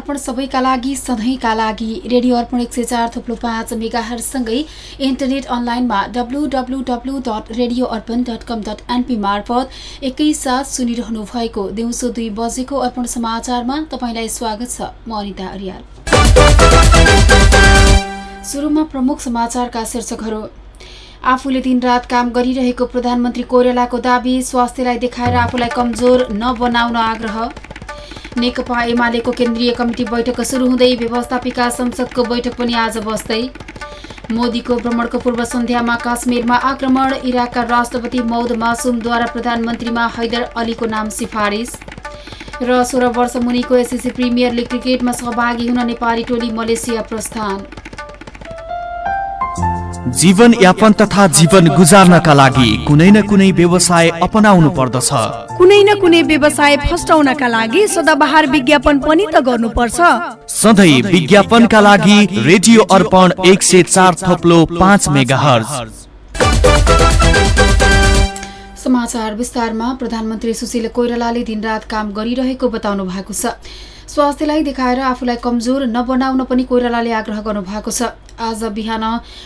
Arpan सबैका लागि सधैँका लागि रेडियो अर्पण एक सय चार थुप्लो पाँच मेगाहरूसँगै इन्टरनेट अनलाइनमा W W W dot radio Arpan dot com dot NP मार्फत एकैसाथ सुनिरहनु भएको दिउँसो दुई बजेको अर्पण समाचारमा तपाईँलाई स्वागत छ। म अनिता अरियाल। आफूले दिनरात काम गरिरहेको प्रधानमन्त्री कोइरालाको दावी स्वास्थ्यलाई देखाएर आफूलाई कमजोर नबनाउन आग्रह। नेकपा एमालेको केन्द्रीय कमिटी बैठक सुरु हुँदै व्यवस्थापिका संसदको बैठक पनि आज बस्दै। मोदीको भ्रमणको पूर्व सन्ध्यामा काश्मीरमा आक्रमण इराकका राष्ट्रपति मौद मासुमद्वारा प्रधानमन्त्रीमा हैदर अलीको नाम सिफारिस। र सोह्र वर्ष मुनिको एसएससी प्रिमियर लिग क्रिकेटमा सहभागी हुन नेपाली टोली मलेसिया प्रस्थान। जीवन यापन तथा जीवन गुजार्नका लागि कुनै न कुनै व्यवसाय अपनाउनु पर्दछ। कुनै न कुनै व्यवसाय फस्टाउनका लागि सदाबहार विज्ञापन पनि त गर्नुपर्छ। सधैँ विज्ञापनका लागि रेडियो अर्पण एक सय चार थप्लो पाँच मेगा समाचार विस्तारमा प्रधानमन्त्री सुशील कोइरालाले दिनरात काम गरिरहेको बताउनु भएको छ। स्वास्थ्यलाई देखाएर आफूलाई कमजोर नबनाउन पनि कोइरालाले आग्रह गर्नु भएको छ। आज बिहान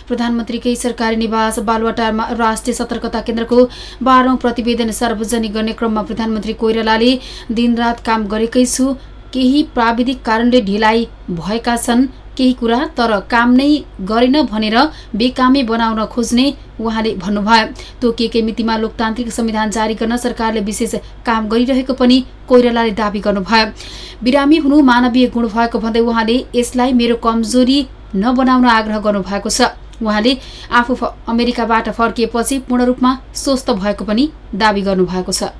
प्रधानमन्त्रीकै सरकारी निवास बालुवाटारमा राष्ट्रिय सतर्कता केन्द्रको बाह्रौं प्रतिवेदन सार्वजनिक गर्ने क्रममा प्रधानमन्त्री कोइरालाले दिनरात काम गरेकै छु। केही प्राविधिक कारणले ढिलाइ भएका छन्। केही कुरा तर काम नै गरेन भनेर बेकामी बनाउन खोज्ने उहाँले भन्नुभयो। तोकिएकै मितिमा लोकतान्त्रिक संविधान जारी गर्न सरकारले विशेष काम गरिरहेको पनि कोइरालाले दावी गर्नुभयो। बिरामी हुनु मानवीय गुण भएको भन्दै उहाँले यसलाई मेरो कमजोरी नबनाउन आग्रह गर्नुभएको छ। उहाँले आफू अमेरिकाबाट फर्किएपछि पूर्ण रूपमा स्वस्थ भएको पनि दावी गर्नुभएको छ।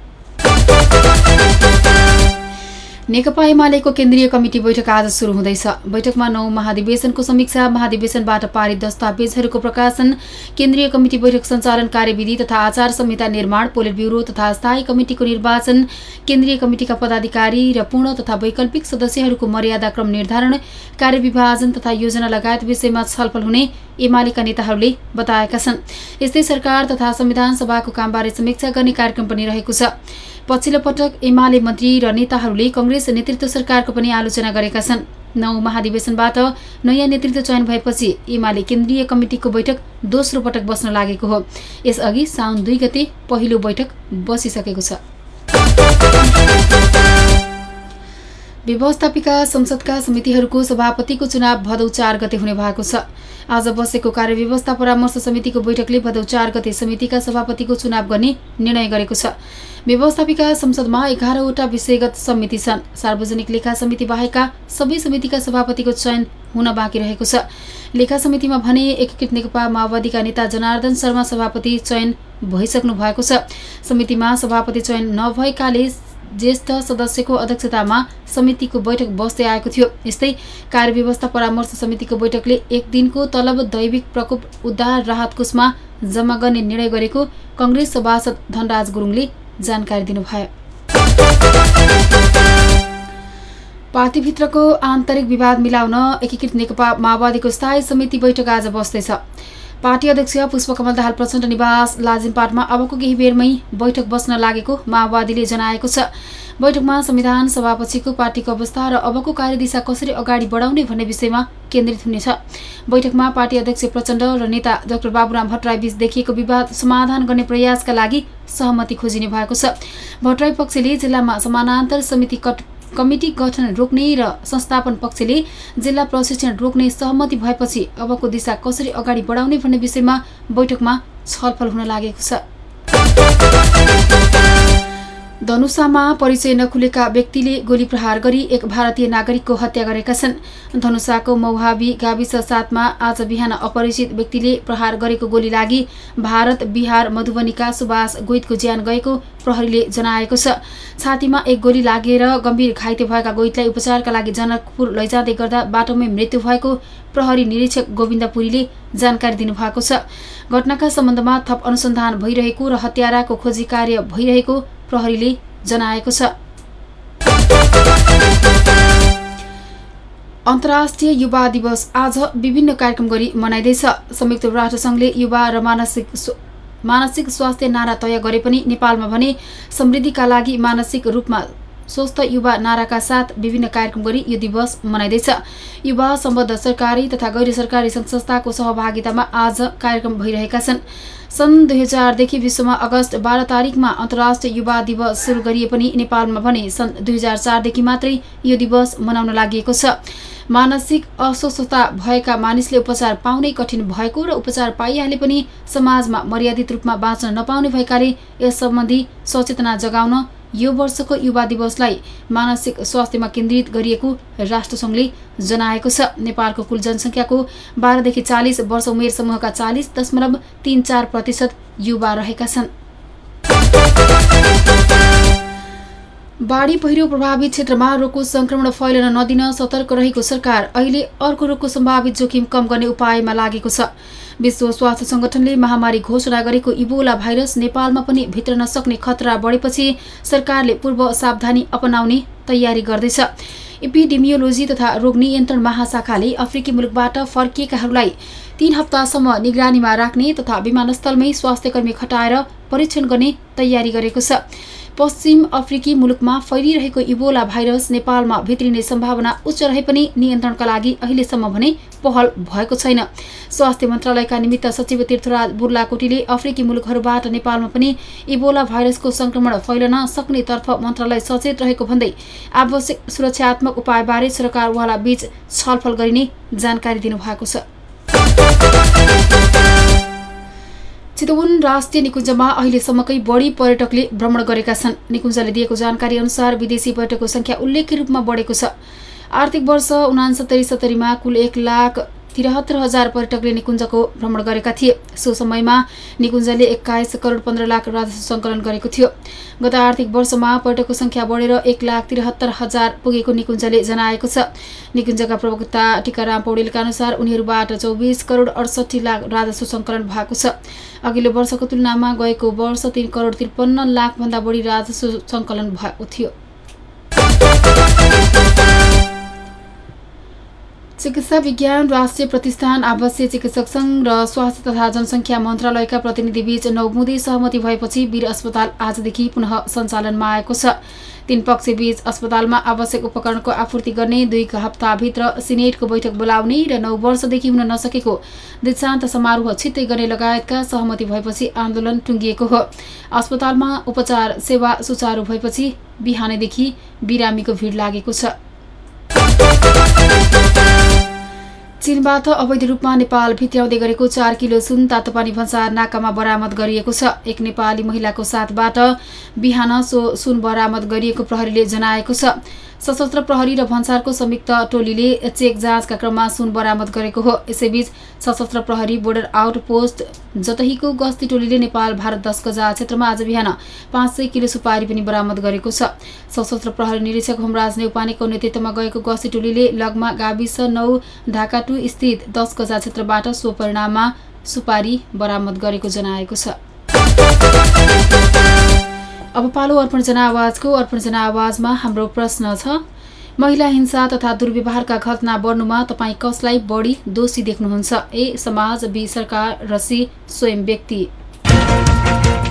नेकपा एमालेको केन्द्रीय कमिटी बैठक आज सुरु हुँदैछ। बैठकमा नौ महाधिवेशनको समीक्षा महाधिवेशनबाट पारित दस्तावेजहरूको प्रकाशन केन्द्रीय कमिटी बैठक सञ्चालन कार्यविधि तथा आचार संहिता निर्माण पोलिट ब्युरो तथा स्थायी कमिटिको निर्वाचन केन्द्रीय कमिटिका पदाधिकारी र पूर्ण तथा वैकल्पिक सदस्यहरूको मर्यादा क्रम निर्धारण कार्यविभाजन तथा योजना लगायत विषयमा छलफल हुने एमालेका नेताहरूले बताएका छन्। यस्तै सरकार तथा संविधान सभाको कामबारे समीक्षा गर्ने कार्यक्रम पनि रहेको छ। पछिल्लो पटक एमाले मन्त्री र नेताहरूले कङ्ग्रेस नेतृत्व सरकारको पनि आलोचना गरेका छन्। नौ महाधिवेशनबाट नयाँ नेतृत्व चयन भएपछि एमाले केन्द्रीय कमिटिको बैठक दोस्रो पटक बस्न लागेको हो। यसअघि साउन दुई गते पहिलो बैठक बसिसकेको छ। व्यवस्थापिका संसदका समितिहरूको सभापतिको चुनाव भदौ चार गते हुने भएको छ। आज बसेको कार्यव्यवस्था परामर्श समितिको बैठकले भदौ चार गते समितिका सभापतिको चुनाव गर्ने निर्णय गरेको छ। व्यवस्थापिका संसदमा एघारवटा विषयगत समिति छन्। सार्वजनिक लेखा समिति बाहेकका सबै समितिका सभापतिको चयन हुन बाँकी रहेको छ। लेखा समितिमा भने एकीकृत नेकपा माओवादीका नेता जनार्दन शर्मा सभापति चयन भइसक्नु भएको छ। समितिमा सभापति चयन नभएकाले ज्येष्ठ सदस्यको अध्यक्षतामा समितिको बैठक बस्दै आएको थियो। यस्तै कार्यव्यवस्था परामर्श समितिको बैठकले एक दिनको तलब दैविक प्रकोप उद्धार राहत कोषमा जम्मा गर्ने निर्णय गरेको कङ्ग्रेस सभासद धनराज गुरुङले जानकारी दिनुभयो। पार्टीभित्रको आन्तरिक विवाद मिलाउन एकीकृत नेकपा माओवादीको स्थायी समिति बैठक आज बस्दैछ। पार्टी अध्यक्ष पुष्पकमल दाहाल प्रचण्ड निवास लाजिमपाटमा अबको केही बेरमै बैठक बस्न लागेको माओवादीले जनाएको छ। बैठकमा संविधान सभापछिको पार्टीको अवस्था र अबको कार्यदिशा कसरी अगाडि बढाउने भन्ने विषयमा केन्द्रित हुनेछ। बैठकमा पार्टी अध्यक्ष प्रचण्ड र नेता डाक्टर बाबुराम भट्टराई बीच देखिएको विवाद समाधान गर्ने प्रयासका लागि सहमति खोजिने भएको छ। भट्टराई पक्षले जिल्लामा समानान्तर समिति कमिटी गठन रोक्ने र संस्थापन पक्षले जिल्ला प्रशिक्षण रोक्ने सहमति भएपछि अबको दिशा कसरी अगाडि बढाउने भन्ने विषयमा बैठकमा छलफल हुन लागेको छ। धनुषामा परिचय नखुलेका व्यक्तिले गोली प्रहार गरी एक भारतीय नागरिकको हत्या गरेका छन्। धनुषाको मौहावी गाविस साथमा आज बिहान अपरिचित व्यक्तिले प्रहार गरेको गोली लागि भारत बिहार मधुबनीका सुभाष गोइतको ज्यान गएको प्रहरीले जनाएको छ। छातीमा एक गोली लागेर गम्भीर घाइते भएका गोइतलाई उपचारका लागि जनकपुर लैजाँदै गर्दा बाटोमै मृत्यु भएको प्रहरी निरीक्षक गोविन्द पुरीले जानकारी दिनुभएको छ। घटनाका सम्बन्धमा थप अनुसन्धान भइरहेको र हत्याराको खोजी कार्य भइरहेको प्रहरीले जनाएको छ। अन्तर्राष्ट्रिय युवा दिवस आज विभिन्न कार्यक्रम गरी मनाइँदैछ। संयुक्त राष्ट्रसङ्घले युवा र मानसिक मानसिक स्वास्थ्य नारा तय गरे पनि नेपालमा भने समृद्धिका लागि मानसिक रूपमा स्वस्थ युवा नाराका साथ विभिन्न कार्यक्रम गरी यो दिवस मनाइँदैछ। युवा सम्बद्ध सरकारी तथा गैर सरकारी संस्थाको सहभागितामा आज कार्यक्रम भइरहेका छन्। सन् दुई हजारदेखि विश्वमा अगस्त बाह्र तारिकमा अन्तर्राष्ट्रिय युवा दिवस सुरु गरिए पनि नेपालमा भने सन् दुई हजार चारदेखि मात्रै यो दिवस मनाउन लागि छ। मानसिक अस्वस्थता भएका मानिसले उपचार पाउनै कठिन भएको र उपचार पाइहाले पनि समाजमा मर्यादित रूपमा बाँच्न नपाउने भएकाले यस सम्बन्धी सचेतना जगाउन यो वर्षको युवा दिवसलाई मानसिक स्वास्थ्यमा केन्द्रित गरिएको राष्ट्रसङ्घले जनाएको छ। नेपालको कुल जनसङ्ख्याको बाह्रदेखि चालिस वर्ष उमेर समूहका चालिस दशमलव तीन चार प्रतिशत युवा रहेका छन्। बाढी पहिरो प्रभावित क्षेत्रमा रोगको संक्रमण फैलन नदिन सतर्क रहेको सरकार अहिले अर्को रोगको सम्भावित जोखिम कम गर्ने उपायमा लागेको छ। विश्व स्वास्थ्य संगठनले महामारी घोषणा गरेको इबोला भाइरस नेपालमा पनि भित्र नसक्ने खतरा बढेपछि सरकारले पूर्व सावधानी अपनाउने तयारी गर्दैछ। इपिडेमियोलोजी तथा रोग नियन्त्रण महाशाखाले अफ्रिकी मुलुकबाट फर्किएकाहरूलाई तीन हप्तासम्म निगरानीमा राख्ने तथा विमानस्थलमै स्वास्थ्य कर्मी खटाएर परीक्षण गर्ने तयारी गरेको छ। पश्चिम अफ्रिकी मुलुकमा फैलिरहेको इबोला भाइरस नेपालमा भित्रिने सम्भावना उच्च रहे पनि नियन्त्रणका लागि अहिलेसम्म भने पहल भएको छैन। स्वास्थ्य मन्त्रालयका निमित्त सचिव तीर्थराज बुर्लाकोटीले अफ्रिकी मुलुकहरूबाट नेपालमा पनि इबोला भाइरसको संक्रमण फैलन सक्नेतर्फ मन्त्रालय सचेत रहेको भन्दै आवश्यक सुरक्षात्मक उपायबारे सरकारवाला बीच छलफल गरिने जानकारी दिनुभएको छ। चितवन राष्ट्रिय निकुञ्जमा अहिलेसम्मकै बढी पर्यटकले भ्रमण गरेका छन्। निकुञ्जले दिएको जानकारी अनुसार विदेशी पर्यटकको संख्या उल्लेख्य रूपमा बढेको छ। आर्थिक वर्ष उनासत्तरी सत्तरीमा कुल एक लाख त्रिहत्तर हजार पर्यटकले निकुञ्जको भ्रमण गरेका थिए। सो समयमा निकुञ्जले एक्काइस करोड पन्ध्र लाख राजस्व सङ्कलन गरेको थियो। गत आर्थिक वर्षमा पर्यटकको सङ्ख्या बढेर एक लाख त्रिहत्तर हजार पुगेको निकुञ्जले जनाएको छ। निकुञ्जका प्रवक्ता टिकाराम पौडेलका अनुसार उनीहरूबाट चौबिस करोड अडसठी लाख राजस्व सङ्कलन भएको छ। अघिल्लो वर्षको तुलनामा गएको वर्ष तिन करोड त्रिपन्न लाखभन्दा बढी राजस्व सङ्कलन भएको थियो। चिकित्सा विज्ञान राष्ट्रिय प्रतिष्ठान आवासीय चिकित्सक सङ्घ र स्वास्थ्य तथा जनसङ्ख्या मन्त्रालयका प्रतिनिधिबीच नौमुदी सहमति भएपछि वीर अस्पताल आजदेखि पुनः सञ्चालनमा आएको छ। तीन पक्षबीच अस्पतालमा आवश्यक उपकरणको आपूर्ति गर्ने दुई हप्ताभित्र सिनेटको बैठक बोलाउने र नौ वर्षदेखि हुन नसकेको दीक्षान्त समारोह छिट्टै गर्ने लगायतका सहमति भएपछि आन्दोलन टुङ्गिएको हो। अस्पतालमा उपचार सेवा सुचारू भएपछि बिहानैदेखि बिरामीको भिड लागेको छ। चीनबाट अवैध रूपमा नेपाल भित्र्याउँदै गरेको चार किलो सुन तातोपानी भन्सार नाकामा बरामद गरिएको छ। एक नेपाली महिलाको साथबाट बिहान सो सुन बरामद गरिएको प्रहरीले जनाएको छ। सशस्त्र प्रहरी र भन्सारको संयुक्त टोलीले चेक जाँचका क्रममा सुन बरामद गरेको हो। यसैबीच सशस्त्र प्रहरी बोर्डर आउट पोस्ट जतहीको गस्ती टोलीले नेपाल भारत दस गजा क्षेत्रमा आज बिहान पाँच सय किलो सुपारी पनि बरामद गरेको छ। सशस्त्र प्रहरी निरीक्षक होमराज नेउपानेको नेतृत्वमा गएको गस्ती टोलीले लगमा गाविस नौ ढाका टू स्थित दस गजा क्षेत्रबाट सो परिणाममा सुपारी बरामद गरेको जनाएको छ। अब पालो अर्पण जनावाजको अर्पण जनावाजमा हाम्रो प्रश्न छ। महिला हिंसा तथा दुर्व्यवहारका घटना बढ्नुमा तपाईँ कसलाई बढी दोषी देख्नुहुन्छ? ए समाज बी सरकार र सी स्वयं व्यक्ति।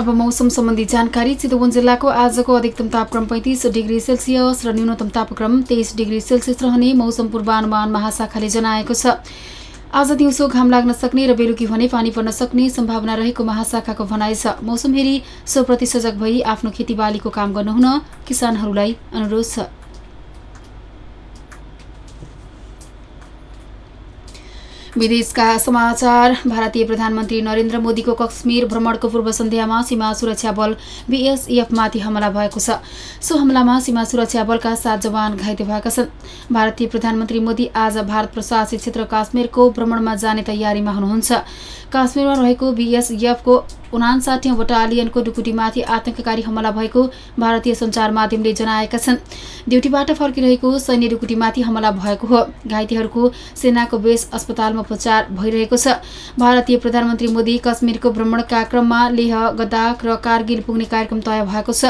अब मौसम सम्बन्धी जानकारी चितवन जिल्लाको आजको अधिकतम तापक्रम पैँतिस डिग्री सेल्सियस र न्यूनतम तापक्रम तेइस डिग्री सेल्सियस रहने मौसम पूर्वानुमान महाशाखाले जनाएको छ। आज दिउँसो घाम लाग्न सक्ने र बेलुकी भने पानी पर्न सक्ने सम्भावना रहेको महाशाखाको भनाइ छ। मौसम हेरी सोप्रति सजग भई आफ्नो खेतीबालीको काम गर्नुहुन किसानहरूलाई अनुरोध छ। विदेशका समाचार। भारतीय प्रधानमन्त्री नरेन्द्र मोदीको कश्मीर भ्रमणको पूर्व सन्ध्यामा सीमा सुरक्षा बल बीएसएफमाथि हमला भएको छ। सो हमलामा सीमा सुरक्षा बलका सात जवान घाइते भएका छन्। भारतीय प्रधानमन्त्री मोदी आज भारत प्रशासित क्षेत्र काश्मीरको भ्रमणमा जाने तयारीमा हुनुहुन्छ। काश्मीरमा रहेको बीएसएफको उनासाठी बटालियनको ढुकुटीमाथि आतंककारी हमला भएको भारतीय सञ्चार माध्यमले जनाएका छन्। ड्युटीबाट फर्किरहेको सैन्य ढुकुटीमाथि हमला भएको हो। घाइतेहरूको सेनाको बेस अस्पतालमा उपचार भइरहेको छ। भारतीय प्रधानमन्त्री मोदी कश्मीरको भ्रमणका क्रममा लेह गद्दाख र कारगिल पुग्ने कार्यक्रम तय भएको छ।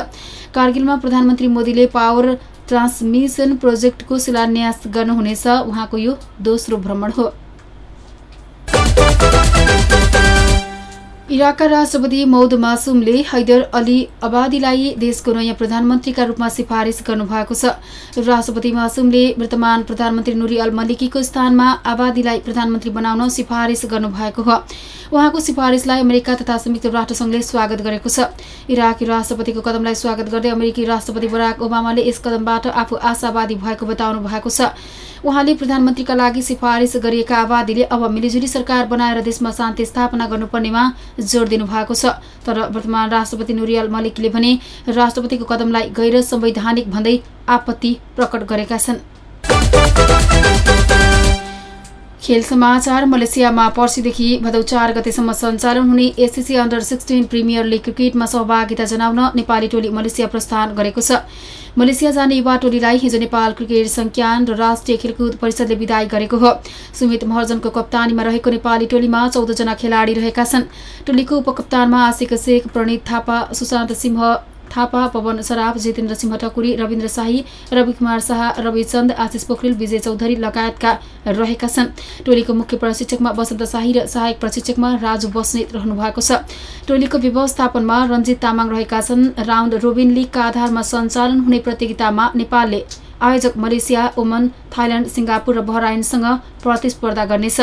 कारगिलमा प्रधानमन्त्री मोदीले पावर ट्रान्समिसन प्रोजेक्टको शिलान्यास गर्नुहुनेछ। उहाँको यो दोस्रो भ्रमण हो। इराकका राष्ट्रपति मौद मासुमले हैदर अली अबादीलाई देशको नयाँ प्रधानमन्त्रीका रूपमा सिफारिस गर्नुभएको छ। राष्ट्रपति मासुमले वर्तमान प्रधानमन्त्री नुरी अल मलिकीको स्थानमा आबादीलाई प्रधानमन्त्री बनाउन सिफारिस गर्नुभएको हो। उहाँको सिफारिसलाई अमेरिका तथा संयुक्त राष्ट्रसङ्घले स्वागत गरेको छ। इराकी राष्ट्रपतिको कदमलाई स्वागत गर्दै अमेरिकी राष्ट्रपति बराक ओबामाले यस कदमबाट आफू आशावादी भएको बताउनु भएको छ। उहाँले प्रधानमन्त्रीका लागि सिफारिस गरिएका आबादीले अब मिलिजुली सरकार बनाएर देशमा शान्ति स्थापना गर्नुपर्नेमा जोड दिनु भएको छ। तर वर्तमान राष्ट्रपति नुरियल मलिकले भने राष्ट्रपतिको कदमलाई गैर संवैधानिक भन्दै आपत्ति प्रकट गरेका छन्। खेल समाचार मलेसियामा पर्सिदेखि भदौ चार गतेसम्म सञ्चालन हुने ACC under sixteen premier league क्रिकेटमा सहभागिता जनाउन नेपाली टोली मलेसिया प्रस्थान गरेको छ। मलेसिया जाने युवा टोलीलाई हिजो नेपाल क्रिकेट संज्ञान र राष्ट्रिय खेलकुद परिषदले विदाय गरेको हो। सुमित महर्जनको कप्तानीमा रहेको नेपाली टोलीमा चौधजना खेलाडी रहेका छन्। टोलीको उपकप्तानमा आशिक शेख प्रणित थापा सुशान्त सिंह थापा पवन सराफ जितेन्द्र सिंह ठकुरी रविन्द्र शाही रविकुमार शाह रविचन्द आशिष पोखरेल विजय चौधरी लगायतका रहेका छन्। टोलीको मुख्य प्रशिक्षकमा वसन्त शाही र सहायक प्रशिक्षकमा राजु बस्नेत रहनु भएको छ। टोलीको व्यवस्थापनमा रञ्जित तामाङ रहेका छन्। राउन्ड रोबिन लिगका आधारमा सञ्चालन हुने प्रतियोगितामा नेपालले आयोजक मलेसिया ओमन थाइल्याण्ड सिङ्गापुर र बहराइनसँग प्रतिस्पर्धा गर्नेछ।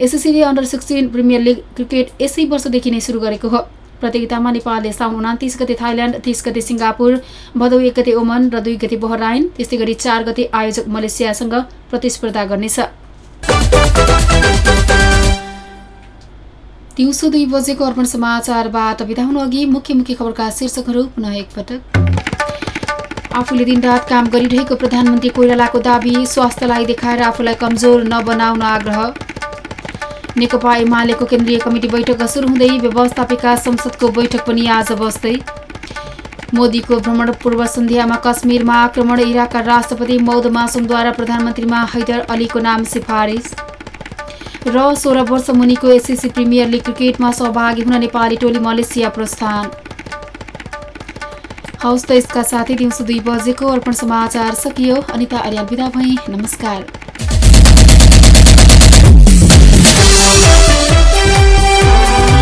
एसएससीले under sixteen premier league cricket यसै वर्षदेखि नै सुरु गरेको हो। प्रतियोगितामा नेपालले साउन उनातिस गते थाइल्याण्ड तिस गते सिङ्गापुर भदौ एक गते ओमन र दुई गते बहराइन। त्यस्तै गरी चार गते आयोजक मलेसियासँग प्रतिस्पर्धा गर्नेछ। दिउँसो दुई बजेको अर्पण समाचारबाट बिदा हुनु अघि मुख्य मुख्य खबरका शीर्षकहरू पुनः एकपटक। आफूले दिनरात काम गरिरहेको प्रधानमन्त्री कोइरालाको दावी स्वास्थ्यलाई देखाएर आफूलाई कमजोर नबनाउन आग्रह। नेकपा एमालेको केन्द्रीय कमिटी बैठक सुरु हुँदै व्यवस्थापिका संसदको बैठक पनि आज बस्दै मोदीको भ्रमण पूर्व सन्ध्यामा कश्मीरमा आक्रमण इराकका राष्ट्रपति मौद मासुमद्वारा प्रधानमन्त्रीमा हैदर अलीको नाम सिफारिस। र सोह्र वर्ष मुनिको एसिसी प्रिमियर लिग क्रिकेटमा सहभागी हुन नेपाली टोली मलेसिया प्रस्थान। हौस् त यसका साथै दिउँसो दुई बजेको अर्पण समाचार सकियो। अनिता अर्याल विदा भई नमस्कार।